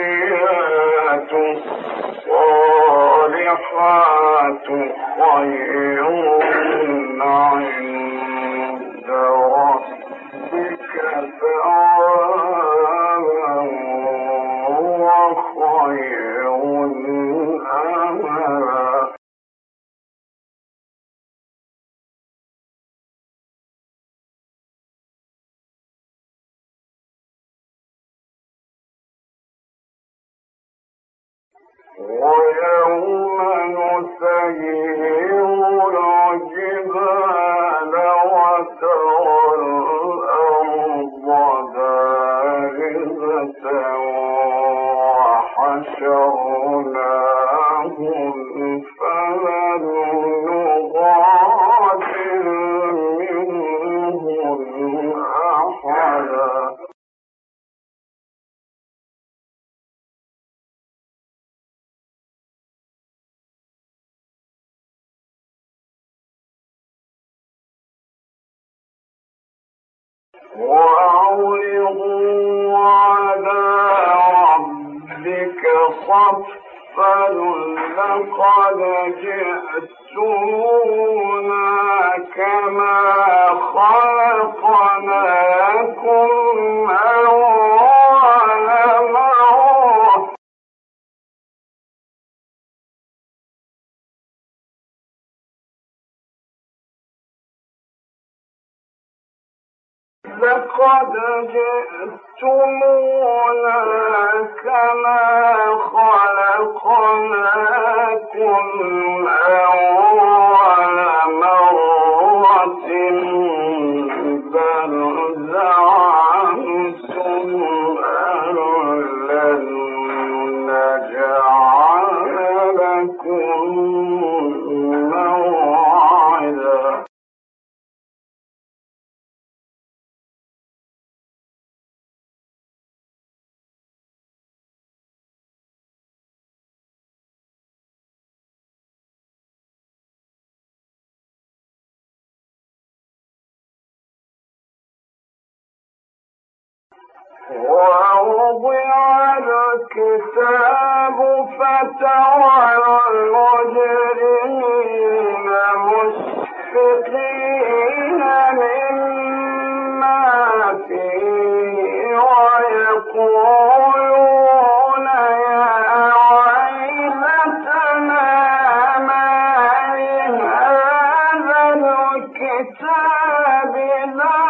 والباقيات الصالحات خير عند ربك ثوابا ويوم نسير. على ربك لقد كما خلقناكم أول لقد جئتمونا كما خلقناكم أول ووضع الكتاب فترى المجرمين مشفقين مما فيه ويقولون الكتاب لا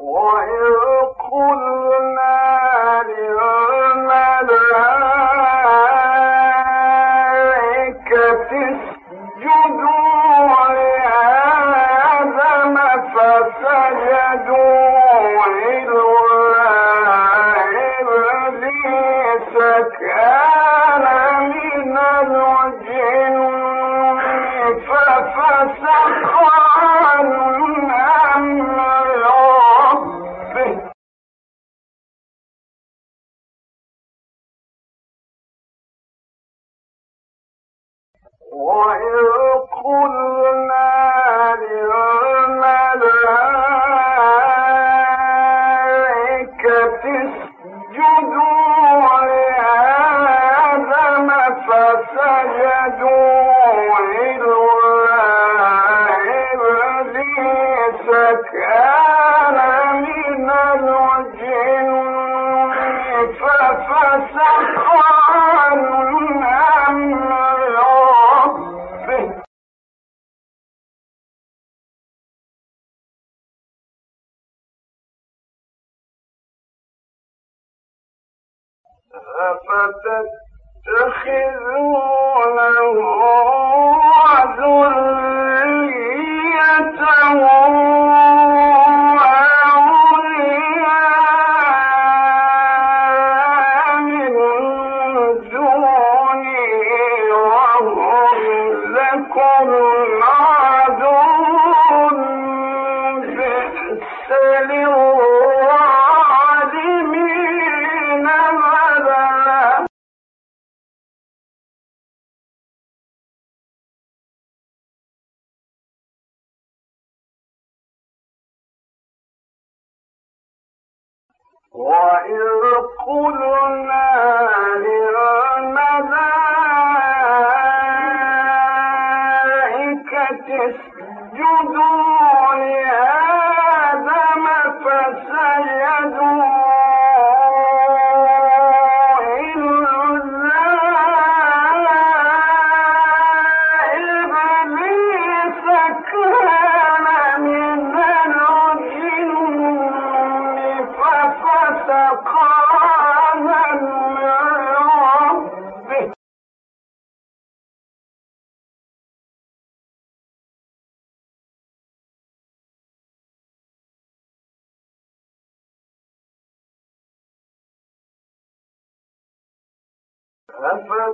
وإن قل فسجدوا إلا إبليس كان ربك أحدا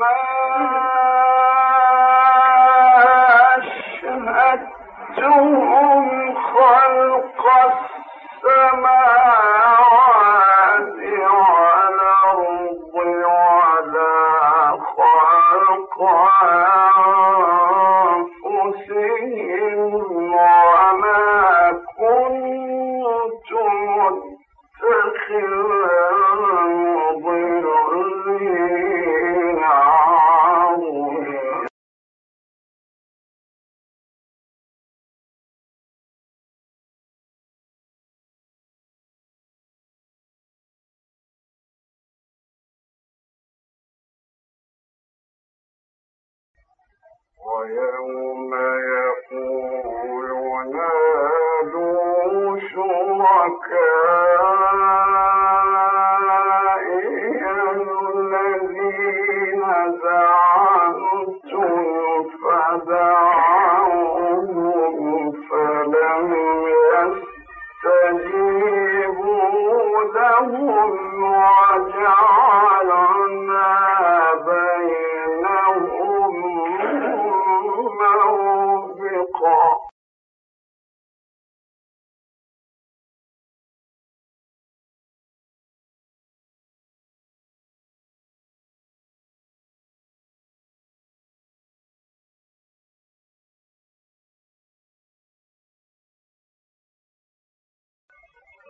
ويوم يقول نادوا شركائي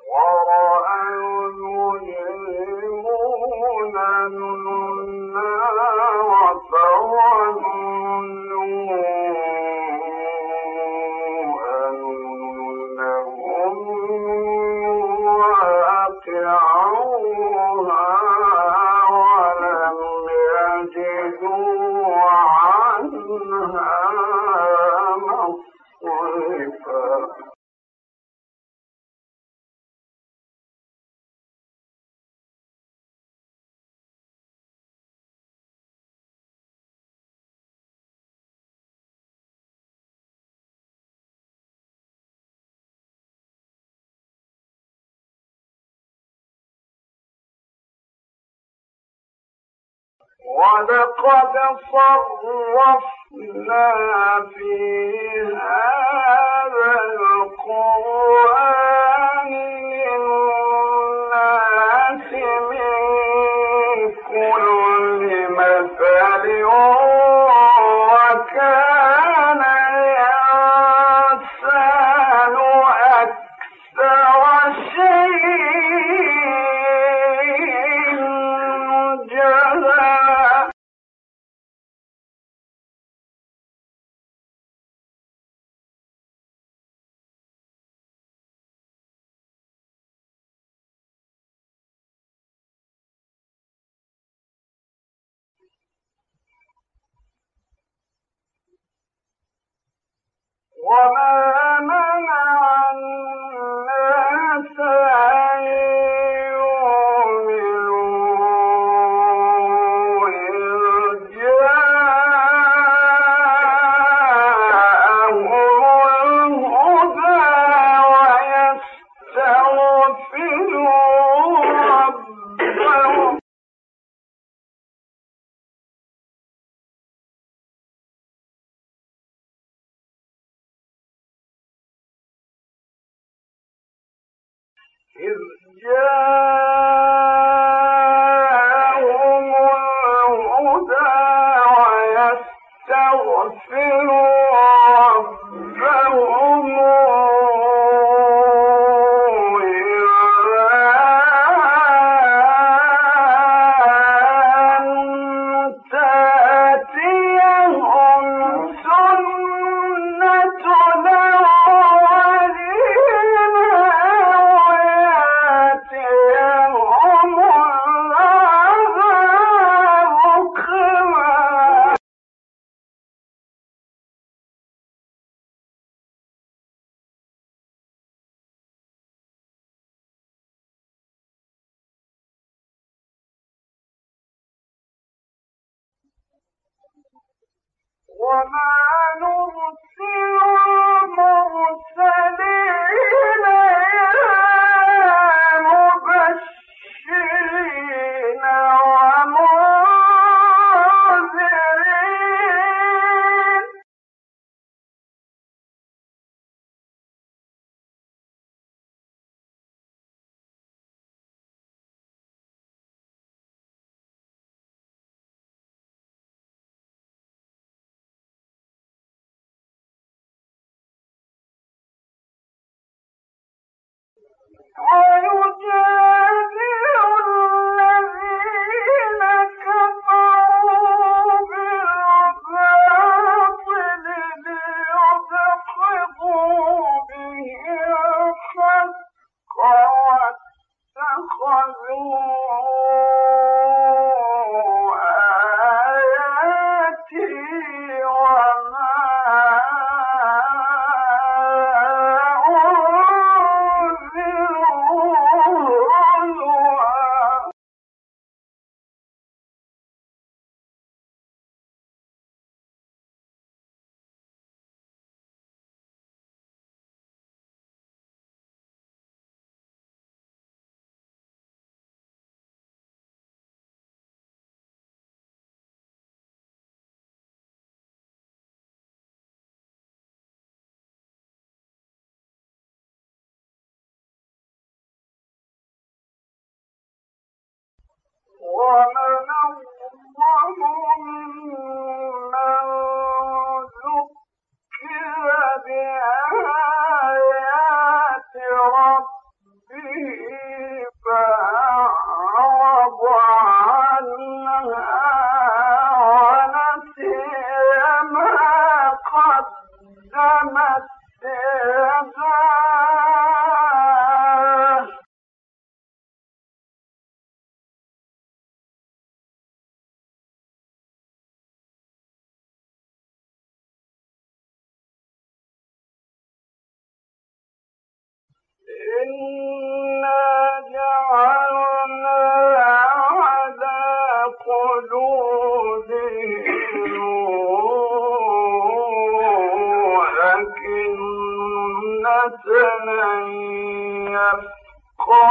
وَرَأَيْتُ الْمُؤْمِنِينَ وَفَوَّنَ ولقد صرفنا في هذا القرآن وما إذ جاء ومن الظلم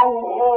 الله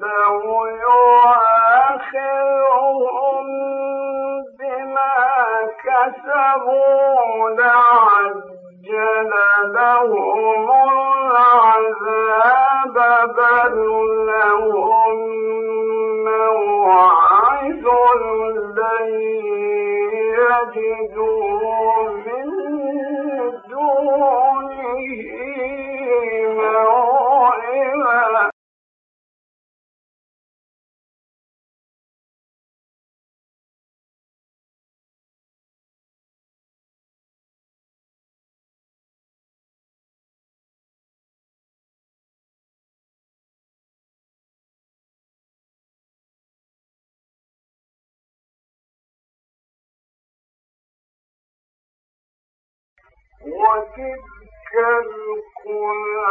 لو يؤاخذهم بما كسبوا لعجل لهم العذاب بل لهم موعد لن يجدوا من وتلك القرى